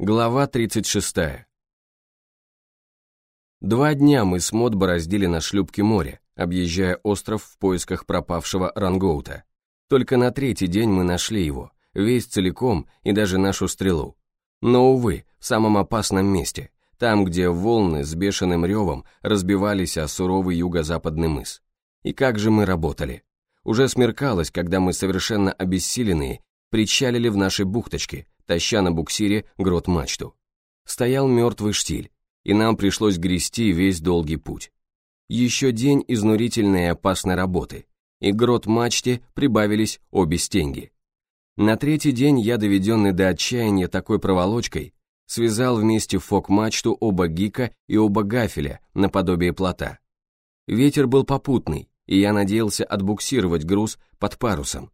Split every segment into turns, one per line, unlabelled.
Глава 36. Два дня мы с Мод бороздили на шлюпке море, объезжая остров в поисках пропавшего рангоута. Только на третий день мы нашли его, весь целиком и даже нашу стрелу. Но, увы, в самом опасном месте, там, где волны с бешеным ревом разбивались о суровый юго-западный мыс. И как же мы работали. Уже смеркалось, когда мы совершенно обессиленные причалили в нашей бухточке, таща на буксире грот-мачту. Стоял мертвый штиль, и нам пришлось грести весь долгий путь. Еще день изнурительной и опасной работы, и грот-мачте прибавились обе стенги. На третий день я, доведенный до отчаяния такой проволочкой, связал вместе фок-мачту оба гика и оба гафеля наподобие плота. Ветер был попутный, и я надеялся отбуксировать груз под парусом.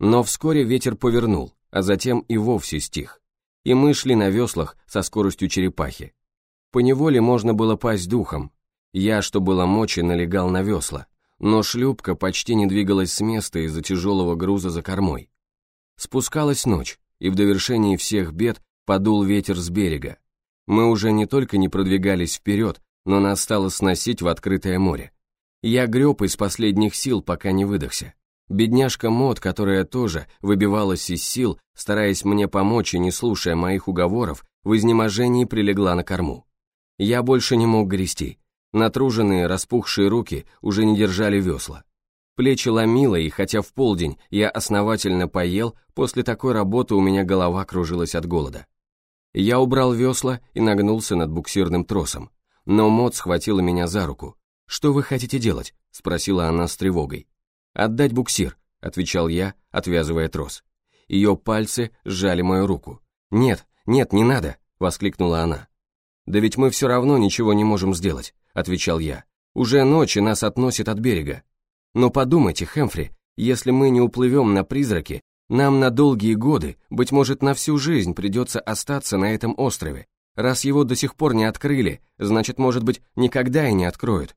Но вскоре ветер повернул, а затем и вовсе стих. И мы шли на веслах со скоростью черепахи. По неволе можно было пасть духом. Я, что было мочи, налегал на весла, но шлюпка почти не двигалась с места из-за тяжелого груза за кормой. Спускалась ночь, и в довершении всех бед подул ветер с берега. Мы уже не только не продвигались вперед, но нас стало сносить в открытое море. Я греб из последних сил, пока не выдохся. Бедняжка Мот, которая тоже выбивалась из сил, стараясь мне помочь и не слушая моих уговоров, в изнеможении прилегла на корму. Я больше не мог грести. Натруженные, распухшие руки уже не держали весла. Плечи ломило, и хотя в полдень я основательно поел, после такой работы у меня голова кружилась от голода. Я убрал весла и нагнулся над буксирным тросом. Но Мот схватила меня за руку. «Что вы хотите делать?» – спросила она с тревогой. «Отдать буксир», — отвечал я, отвязывая трос. Ее пальцы сжали мою руку. «Нет, нет, не надо», — воскликнула она. «Да ведь мы все равно ничего не можем сделать», — отвечал я. «Уже ночь нас относит от берега. Но подумайте, Хэмфри, если мы не уплывем на призраки, нам на долгие годы, быть может, на всю жизнь придется остаться на этом острове. Раз его до сих пор не открыли, значит, может быть, никогда и не откроют.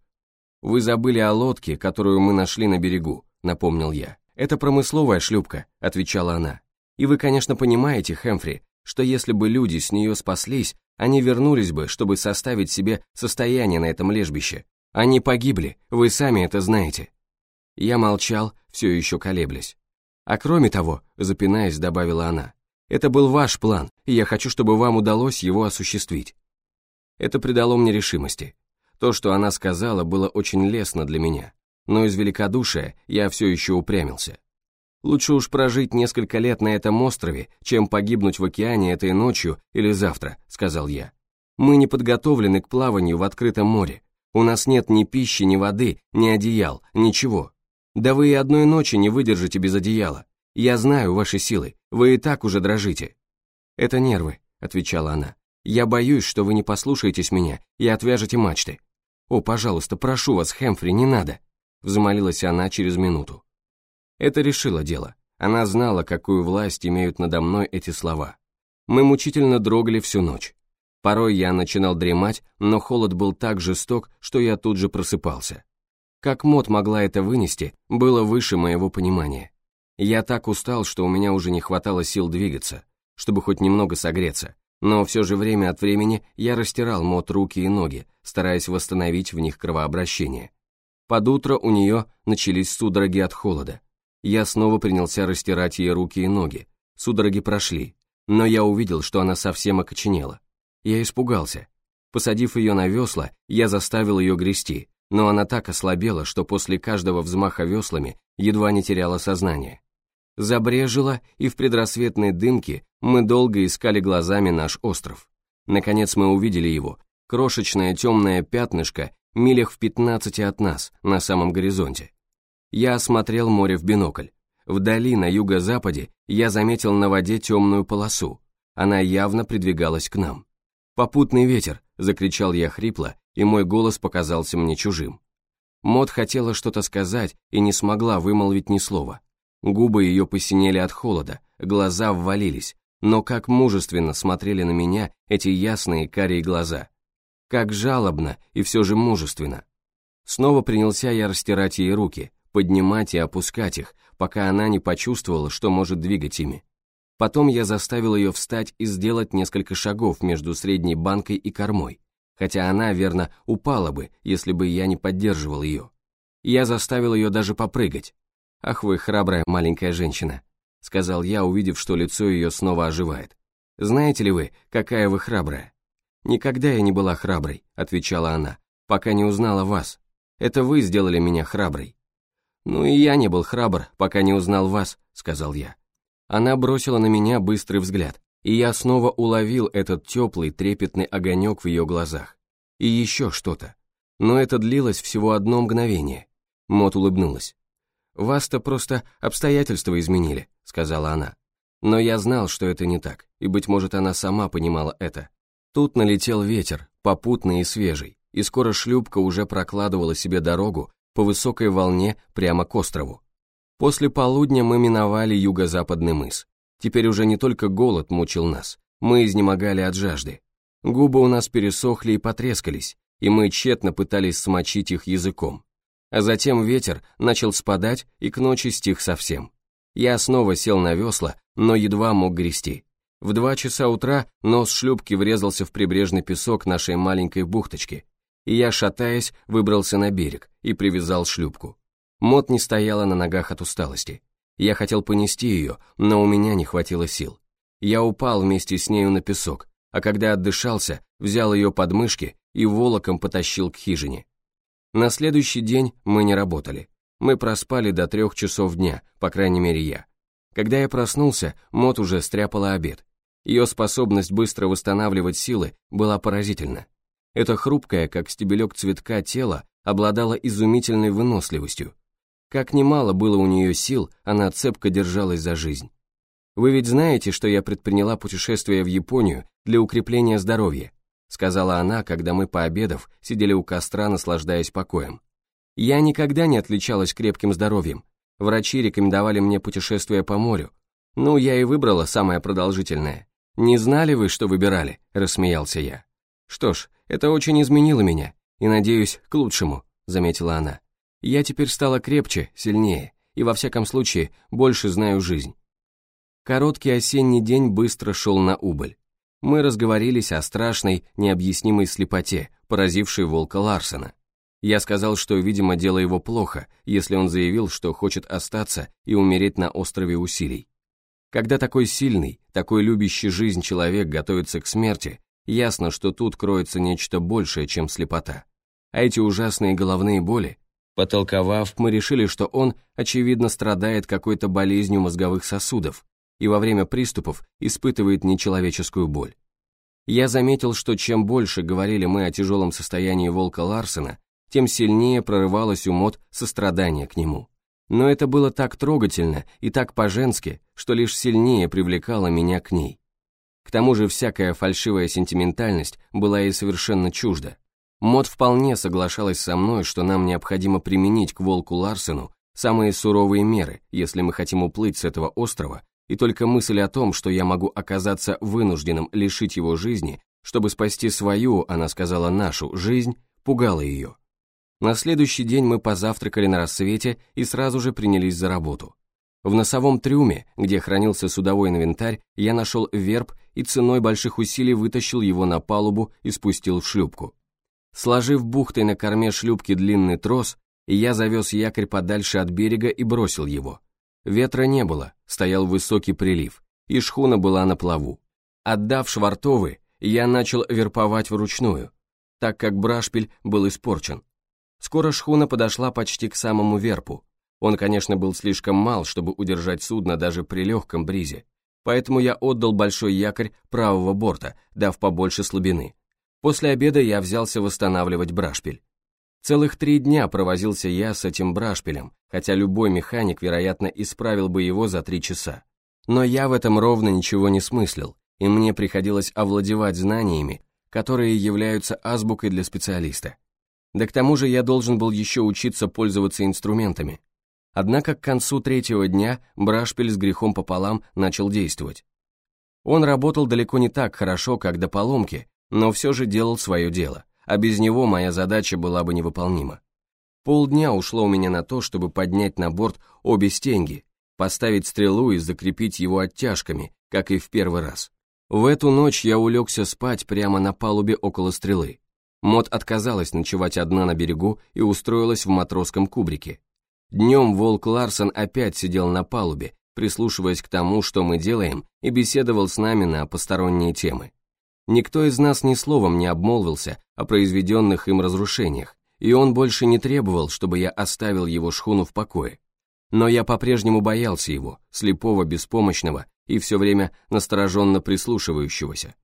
Вы забыли о лодке, которую мы нашли на берегу. — напомнил я. «Это промысловая шлюпка», — отвечала она. «И вы, конечно, понимаете, Хэмфри, что если бы люди с нее спаслись, они вернулись бы, чтобы составить себе состояние на этом лежбище. Они погибли, вы сами это знаете». Я молчал, все еще колеблясь. «А кроме того», — запинаясь, добавила она, «это был ваш план, и я хочу, чтобы вам удалось его осуществить». Это придало мне решимости. То, что она сказала, было очень лестно для меня но из великодушия я все еще упрямился. Лучше уж прожить несколько лет на этом острове, чем погибнуть в океане этой ночью или завтра, сказал я. Мы не подготовлены к плаванию в открытом море. У нас нет ни пищи, ни воды, ни одеял, ничего. Да вы и одной ночи не выдержите без одеяла. Я знаю ваши силы, вы и так уже дрожите. Это нервы, отвечала она. Я боюсь, что вы не послушаетесь меня и отвяжете мачты. О, пожалуйста, прошу вас, Хэмфри, не надо взмолилась она через минуту. Это решило дело. Она знала, какую власть имеют надо мной эти слова. Мы мучительно дрогали всю ночь. Порой я начинал дремать, но холод был так жесток, что я тут же просыпался. Как Мот могла это вынести, было выше моего понимания. Я так устал, что у меня уже не хватало сил двигаться, чтобы хоть немного согреться, но все же время от времени я растирал Мот руки и ноги, стараясь восстановить в них кровообращение. Под утро у нее начались судороги от холода. Я снова принялся растирать ей руки и ноги. Судороги прошли, но я увидел, что она совсем окоченела. Я испугался. Посадив ее на весла, я заставил ее грести, но она так ослабела, что после каждого взмаха веслами едва не теряла сознание. Забрежило, и в предрассветной дымке мы долго искали глазами наш остров. Наконец мы увидели его, крошечное темное пятнышко милях в 15 от нас, на самом горизонте. Я осмотрел море в бинокль. Вдали, на юго-западе, я заметил на воде темную полосу. Она явно придвигалась к нам. «Попутный ветер!» — закричал я хрипло, и мой голос показался мне чужим. Мод хотела что-то сказать и не смогла вымолвить ни слова. Губы ее посинели от холода, глаза ввалились, но как мужественно смотрели на меня эти ясные карие глаза. Как жалобно и все же мужественно. Снова принялся я растирать ей руки, поднимать и опускать их, пока она не почувствовала, что может двигать ими. Потом я заставил ее встать и сделать несколько шагов между средней банкой и кормой, хотя она, верно, упала бы, если бы я не поддерживал ее. Я заставил ее даже попрыгать. «Ах вы храбрая маленькая женщина», — сказал я, увидев, что лицо ее снова оживает. «Знаете ли вы, какая вы храбрая?» «Никогда я не была храброй», — отвечала она, «пока не узнала вас. Это вы сделали меня храброй». «Ну и я не был храбр, пока не узнал вас», — сказал я. Она бросила на меня быстрый взгляд, и я снова уловил этот теплый, трепетный огонек в ее глазах. И еще что-то. Но это длилось всего одно мгновение. Мот улыбнулась. «Вас-то просто обстоятельства изменили», — сказала она. Но я знал, что это не так, и, быть может, она сама понимала это. Тут налетел ветер, попутный и свежий, и скоро шлюпка уже прокладывала себе дорогу по высокой волне прямо к острову. После полудня мы миновали юго-западный мыс. Теперь уже не только голод мучил нас, мы изнемогали от жажды. Губы у нас пересохли и потрескались, и мы тщетно пытались смочить их языком. А затем ветер начал спадать и к ночи стих совсем. Я снова сел на весла, но едва мог грести. В два часа утра нос шлюпки врезался в прибрежный песок нашей маленькой бухточки, и я, шатаясь, выбрался на берег и привязал шлюпку. Мот не стояла на ногах от усталости. Я хотел понести ее, но у меня не хватило сил. Я упал вместе с нею на песок, а когда отдышался, взял ее под мышки и волоком потащил к хижине. На следующий день мы не работали. Мы проспали до трех часов дня, по крайней мере я. Когда я проснулся, Мот уже стряпала обед, ее способность быстро восстанавливать силы была поразительна. Это хрупкое, как стебелек цветка, тело обладало изумительной выносливостью. Как немало было у нее сил, она цепко держалась за жизнь. «Вы ведь знаете, что я предприняла путешествие в Японию для укрепления здоровья», сказала она, когда мы, пообедав, сидели у костра, наслаждаясь покоем. «Я никогда не отличалась крепким здоровьем. Врачи рекомендовали мне путешествие по морю. Ну, я и выбрала самое продолжительное. «Не знали вы, что выбирали?» – рассмеялся я. «Что ж, это очень изменило меня, и, надеюсь, к лучшему», – заметила она. «Я теперь стала крепче, сильнее, и, во всяком случае, больше знаю жизнь». Короткий осенний день быстро шел на убыль. Мы разговорились о страшной, необъяснимой слепоте, поразившей волка Ларсена. Я сказал, что, видимо, дело его плохо, если он заявил, что хочет остаться и умереть на острове усилий. Когда такой сильный, такой любящий жизнь человек готовится к смерти, ясно, что тут кроется нечто большее, чем слепота. А эти ужасные головные боли, потолковав, мы решили, что он, очевидно, страдает какой-то болезнью мозговых сосудов и во время приступов испытывает нечеловеческую боль. Я заметил, что чем больше говорили мы о тяжелом состоянии волка Ларсена, тем сильнее прорывалось у Мот сострадание к нему. Но это было так трогательно и так по-женски, что лишь сильнее привлекало меня к ней. К тому же всякая фальшивая сентиментальность была ей совершенно чужда. Мод вполне соглашалась со мной, что нам необходимо применить к волку Ларсену самые суровые меры, если мы хотим уплыть с этого острова, и только мысль о том, что я могу оказаться вынужденным лишить его жизни, чтобы спасти свою, она сказала нашу, жизнь, пугала ее. На следующий день мы позавтракали на рассвете и сразу же принялись за работу. В носовом трюме, где хранился судовой инвентарь, я нашел верб и ценой больших усилий вытащил его на палубу и спустил в шлюпку. Сложив бухтой на корме шлюпки длинный трос, я завез якорь подальше от берега и бросил его. Ветра не было, стоял высокий прилив, и шхуна была на плаву. Отдав швартовы, я начал верповать вручную, так как брашпиль был испорчен. Скоро шхуна подошла почти к самому верпу. Он, конечно, был слишком мал, чтобы удержать судно даже при легком бризе, поэтому я отдал большой якорь правого борта, дав побольше слабины. После обеда я взялся восстанавливать брашпиль. Целых три дня провозился я с этим брашпилем, хотя любой механик, вероятно, исправил бы его за три часа. Но я в этом ровно ничего не смыслил, и мне приходилось овладевать знаниями, которые являются азбукой для специалиста. Да к тому же я должен был еще учиться пользоваться инструментами. Однако к концу третьего дня Брашпиль с грехом пополам начал действовать. Он работал далеко не так хорошо, как до поломки, но все же делал свое дело, а без него моя задача была бы невыполнима. Полдня ушло у меня на то, чтобы поднять на борт обе стенги, поставить стрелу и закрепить его оттяжками, как и в первый раз. В эту ночь я улегся спать прямо на палубе около стрелы. Мот отказалась ночевать одна на берегу и устроилась в матросском кубрике. Днем Волк Ларсон опять сидел на палубе, прислушиваясь к тому, что мы делаем, и беседовал с нами на посторонние темы. Никто из нас ни словом не обмолвился о произведенных им разрушениях, и он больше не требовал, чтобы я оставил его шхуну в покое. Но я по-прежнему боялся его, слепого, беспомощного и все время настороженно прислушивающегося.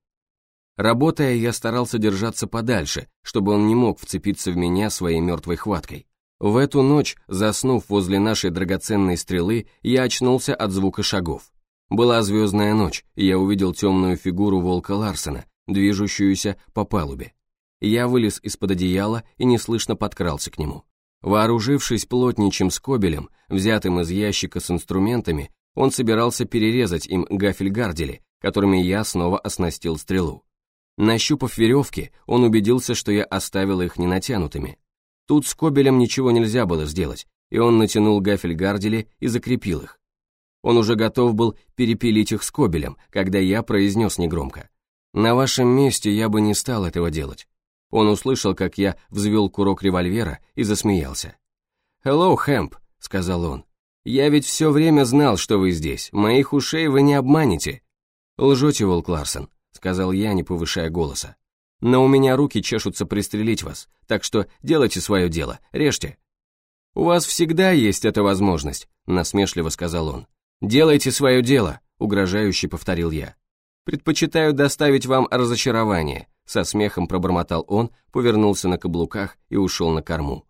Работая, я старался держаться подальше, чтобы он не мог вцепиться в меня своей мертвой хваткой. В эту ночь, заснув возле нашей драгоценной стрелы, я очнулся от звука шагов. Была звездная ночь, и я увидел темную фигуру волка Ларсена, движущуюся по палубе. Я вылез из-под одеяла и неслышно подкрался к нему. Вооружившись плотничьим скобелем, взятым из ящика с инструментами, он собирался перерезать им гафель-гардели, которыми я снова оснастил стрелу. Нащупав веревки, он убедился, что я оставил их не натянутыми. Тут с кобелем ничего нельзя было сделать, и он натянул гафель гардели и закрепил их. Он уже готов был перепилить их с кобелем, когда я произнес негромко. «На вашем месте я бы не стал этого делать». Он услышал, как я взвел курок револьвера и засмеялся. «Hello, Хэмп», — сказал он. «Я ведь все время знал, что вы здесь. Моих ушей вы не обманете». «Лжете, Волк Ларсон», сказал я, не повышая голоса. «Но у меня руки чешутся пристрелить вас, так что делайте свое дело, режьте». «У вас всегда есть эта возможность», — насмешливо сказал он. «Делайте свое дело», — угрожающе повторил я. «Предпочитаю доставить вам разочарование», — со смехом пробормотал он, повернулся на каблуках и ушел на корму.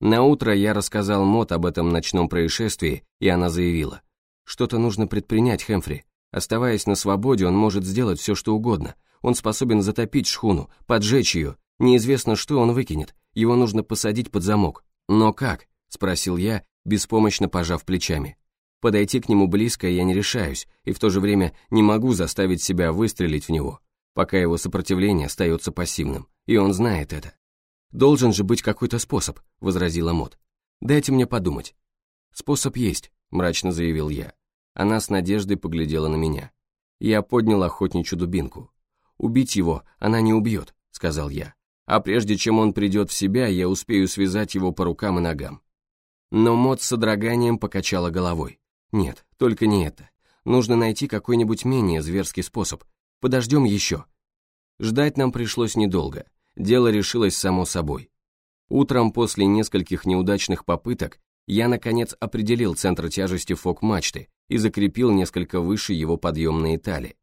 На утро я рассказал Мот об этом ночном происшествии, и она заявила. «Что-то нужно предпринять, Хэмфри. Оставаясь на свободе, он может сделать все, что угодно. Он способен затопить шхуну, поджечь ее. Неизвестно, что он выкинет. Его нужно посадить под замок. Но как? Спросил я, беспомощно пожав плечами. Подойти к нему близко я не решаюсь, и в то же время не могу заставить себя выстрелить в него, пока его сопротивление остается пассивным, и он знает это. «Должен же быть какой-то способ», — возразила Мот. «Дайте мне подумать». «Способ есть», — мрачно заявил я. Она с надеждой поглядела на меня. Я поднял охотничью дубинку. «Убить его она не убьет», — сказал я. «А прежде чем он придет в себя, я успею связать его по рукам и ногам». Но Мот с содроганием покачала головой. «Нет, только не это. Нужно найти какой-нибудь менее зверский способ. Подождем еще». Ждать нам пришлось недолго. Дело решилось само собой. Утром после нескольких неудачных попыток я, наконец, определил центр тяжести фок-мачты и закрепил несколько выше его подъемные тали.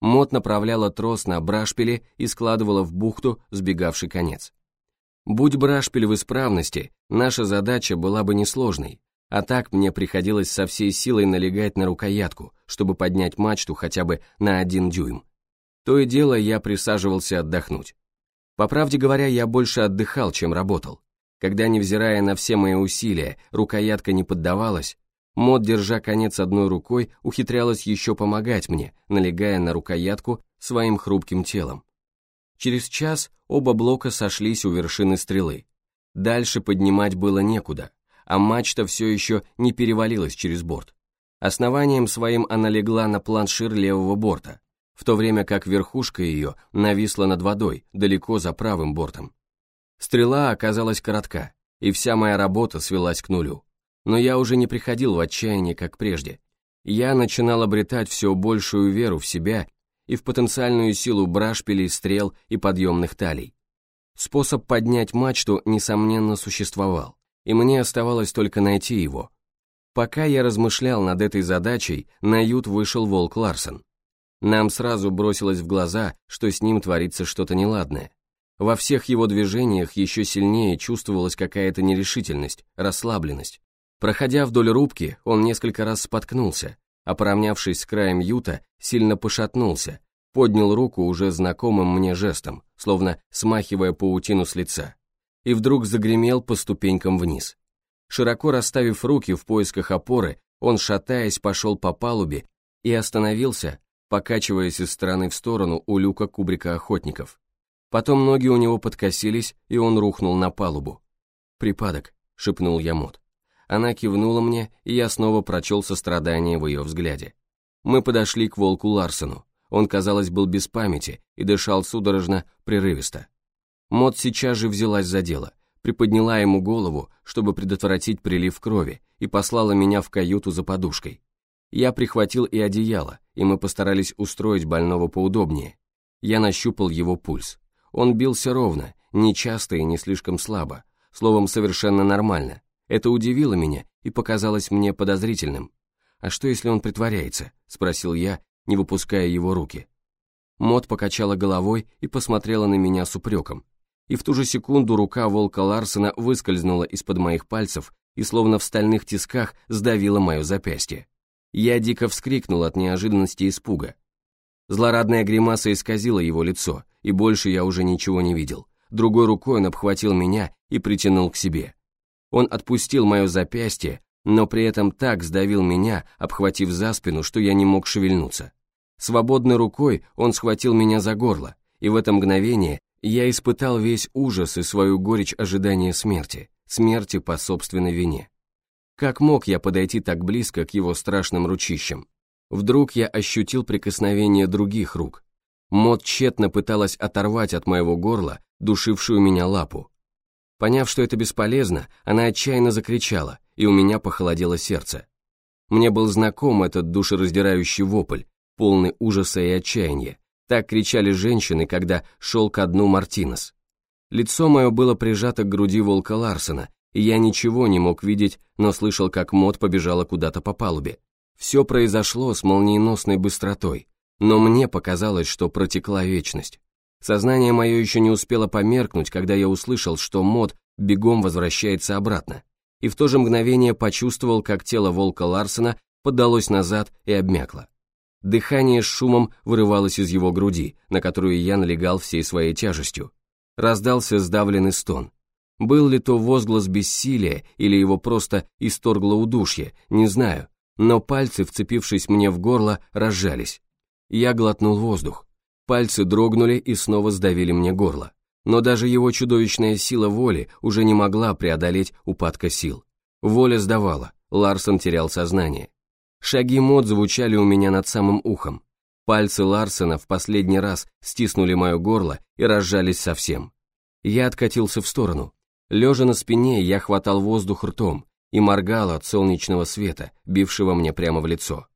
Мот направляла трос на брашпиле и складывала в бухту сбегавший конец. Будь брашпиль в исправности, наша задача была бы несложной, а так мне приходилось со всей силой налегать на рукоятку, чтобы поднять мачту хотя бы на один дюйм. То и дело я присаживался отдохнуть. По правде говоря, я больше отдыхал, чем работал. Когда, невзирая на все мои усилия, рукоятка не поддавалась, Мод, держа конец одной рукой, ухитрялась еще помогать мне, налегая на рукоятку своим хрупким телом. Через час оба блока сошлись у вершины стрелы. Дальше поднимать было некуда, а мачта все еще не перевалилась через борт. Основанием своим она легла на планшир левого борта, в то время как верхушка ее нависла над водой, далеко за правым бортом. Стрела оказалась коротка, и вся моя работа свелась к нулю. Но я уже не приходил в отчаяние, как прежде. Я начинал обретать все большую веру в себя и в потенциальную силу брашпилей, стрел и подъемных талей. Способ поднять мачту, несомненно, существовал, и мне оставалось только найти его. Пока я размышлял над этой задачей, на ют вышел Волк Ларсон. Нам сразу бросилось в глаза, что с ним творится что-то неладное. Во всех его движениях еще сильнее чувствовалась какая-то нерешительность, расслабленность. Проходя вдоль рубки, он несколько раз споткнулся, а поравнявшись с краем юта, сильно пошатнулся, поднял руку уже знакомым мне жестом, словно смахивая паутину с лица, и вдруг загремел по ступенькам вниз. Широко расставив руки в поисках опоры, он, шатаясь, пошел по палубе и остановился, покачиваясь из стороны в сторону у люка кубрика охотников. Потом ноги у него подкосились, и он рухнул на палубу. «Припадок», — шепнул я Мот. Она кивнула мне, и я снова прочел сострадание в ее взгляде. Мы подошли к волку Ларсену. Он, казалось, был без памяти и дышал судорожно, прерывисто. Мот сейчас же взялась за дело, приподняла ему голову, чтобы предотвратить прилив крови, и послала меня в каюту за подушкой. Я прихватил и одеяло, и мы постарались устроить больного поудобнее. Я нащупал его пульс. Он бился ровно, не часто и не слишком слабо, словом, совершенно нормально. Это удивило меня и показалось мне подозрительным. «А что, если он притворяется?» – спросил я, не выпуская его руки. Мот покачала головой и посмотрела на меня с упреком. И в ту же секунду рука волка Ларсена выскользнула из-под моих пальцев и словно в стальных тисках сдавила мое запястье. Я дико вскрикнул от неожиданности и испуга. Злорадная гримаса исказила его лицо, и больше я уже ничего не видел. Другой рукой он обхватил меня и притянул к себе. Он отпустил мое запястье, но при этом так сдавил меня, обхватив за спину, что я не мог шевельнуться. Свободной рукой он схватил меня за горло, и в это мгновение я испытал весь ужас и свою горечь ожидания смерти, смерти по собственной вине. Как мог я подойти так близко к его страшным ручищам? Вдруг я ощутил прикосновение других рук. Мот тщетно пыталась оторвать от моего горла душившую меня лапу. Поняв, что это бесполезно, она отчаянно закричала, и у меня похолодело сердце. Мне был знаком этот душераздирающий вопль, полный ужаса и отчаяния. Так кричали женщины, когда шел ко дну Мартинес. Лицо мое было прижато к груди волка Ларсена, и я ничего не мог видеть, но слышал, как Мот побежала куда-то по палубе. Все произошло с молниеносной быстротой, но мне показалось, что протекла вечность. Сознание мое еще не успело померкнуть, когда я услышал, что Мод бегом возвращается обратно, и в то же мгновение почувствовал, как тело волка Ларсена подалось назад и обмякло. Дыхание с шумом вырывалось из его груди, на которую я налегал всей своей тяжестью. Раздался сдавленный стон. Был ли то возглас бессилия или его просто исторгло удушье, не знаю, но пальцы, вцепившись мне в горло, разжались. Я глотнул воздух. Пальцы дрогнули и снова сдавили мне горло. Но даже его чудовищная сила воли уже не могла преодолеть упадка сил. Воля сдавала, Ларсон терял сознание. Шаги Мод звучали у меня над самым ухом. Пальцы Ларсена в последний раз стиснули мое горло и разжались совсем. Я откатился в сторону. Лежа на спине, я хватал воздух ртом и моргал от солнечного света, бившего мне прямо в лицо.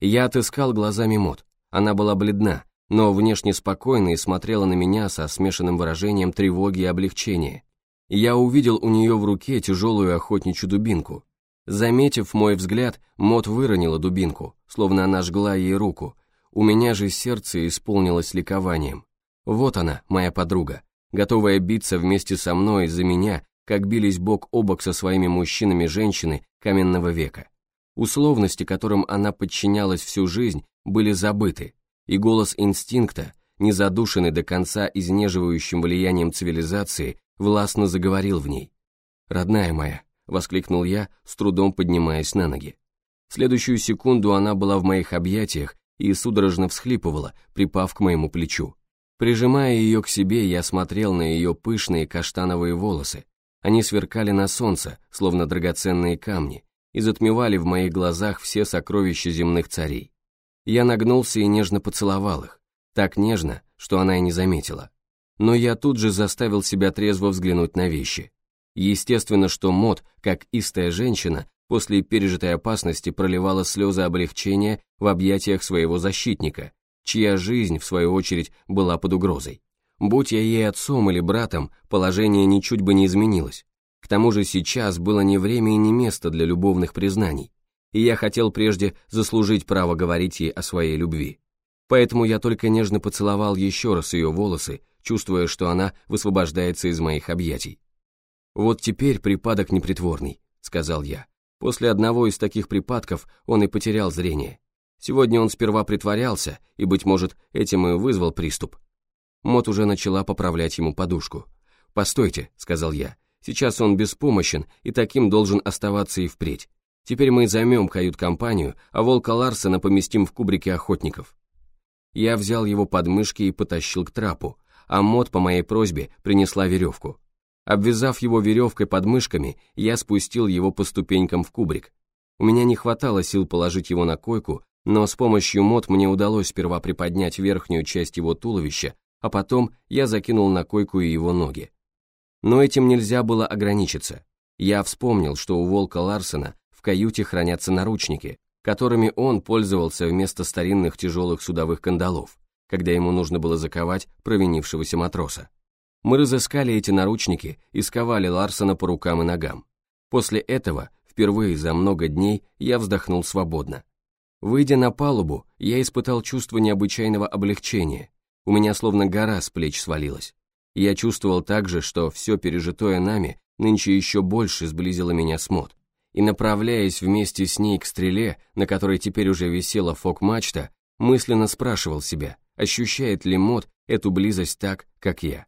Я отыскал глазами Мод. Она была бледна, но внешне спокойно и смотрела на меня со смешанным выражением тревоги и облегчения. Я увидел у нее в руке тяжелую охотничью дубинку. Заметив мой взгляд, Мот выронила дубинку, словно она жгла ей руку. У меня же сердце исполнилось ликованием. Вот она, моя подруга, готовая биться вместе со мной за меня, как бились бок о бок со своими мужчинами женщины каменного века. Условности, которым она подчинялась всю жизнь, были забыты, и голос инстинкта, не задушенный до конца изнеживающим влиянием цивилизации, властно заговорил в ней. «Родная моя», — воскликнул я, с трудом поднимаясь на ноги. В следующую секунду она была в моих объятиях и судорожно всхлипывала, припав к моему плечу. Прижимая ее к себе, я смотрел на ее пышные каштановые волосы. Они сверкали на солнце, словно драгоценные камни, и затмевали в моих глазах все сокровища земных царей. Я нагнулся и нежно поцеловал их, так нежно, что она и не заметила. Но я тут же заставил себя трезво взглянуть на вещи. Естественно, что Мод, как истая женщина, после пережитой опасности проливала слезы облегчения в объятиях своего защитника, чья жизнь, в свою очередь, была под угрозой. Будь я ей отцом или братом, положение ничуть бы не изменилось. К тому же сейчас было не время и не место для любовных признаний и я хотел прежде заслужить право говорить ей о своей любви. Поэтому я только нежно поцеловал еще раз ее волосы, чувствуя, что она высвобождается из моих объятий. «Вот теперь припадок непритворный», — сказал я. После одного из таких припадков он и потерял зрение. Сегодня он сперва притворялся, и, быть может, этим и вызвал приступ. Мот уже начала поправлять ему подушку. «Постойте», — сказал я, — «сейчас он беспомощен, и таким должен оставаться и впредь. Теперь мы займем кают-компанию, а волка Ларсена поместим в кубрике охотников. Я взял его под мышки и потащил к трапу, а Мот по моей просьбе принесла веревку. Обвязав его веревкой под мышками, я спустил его по ступенькам в кубрик. У меня не хватало сил положить его на койку, но с помощью мод мне удалось сперва приподнять верхнюю часть его туловища, а потом я закинул на койку и его ноги. Но этим нельзя было ограничиться. Я вспомнил, что у Волка Ларсена в каюте хранятся наручники, которыми он пользовался вместо старинных тяжелых судовых кандалов, когда ему нужно было заковать провинившегося матроса. Мы разыскали эти наручники и сковали Ларсена по рукам и ногам. После этого, впервые за много дней, я вздохнул свободно. Выйдя на палубу, я испытал чувство необычайного облегчения. У меня словно гора с плеч свалилась. Я чувствовал также, что все пережитое нами нынче еще больше сблизило меня с Мод. И направляясь вместе с ней к стреле, на которой теперь уже висела фок-мачта, мысленно спрашивал себя, ощущает ли Мод эту близость так, как я.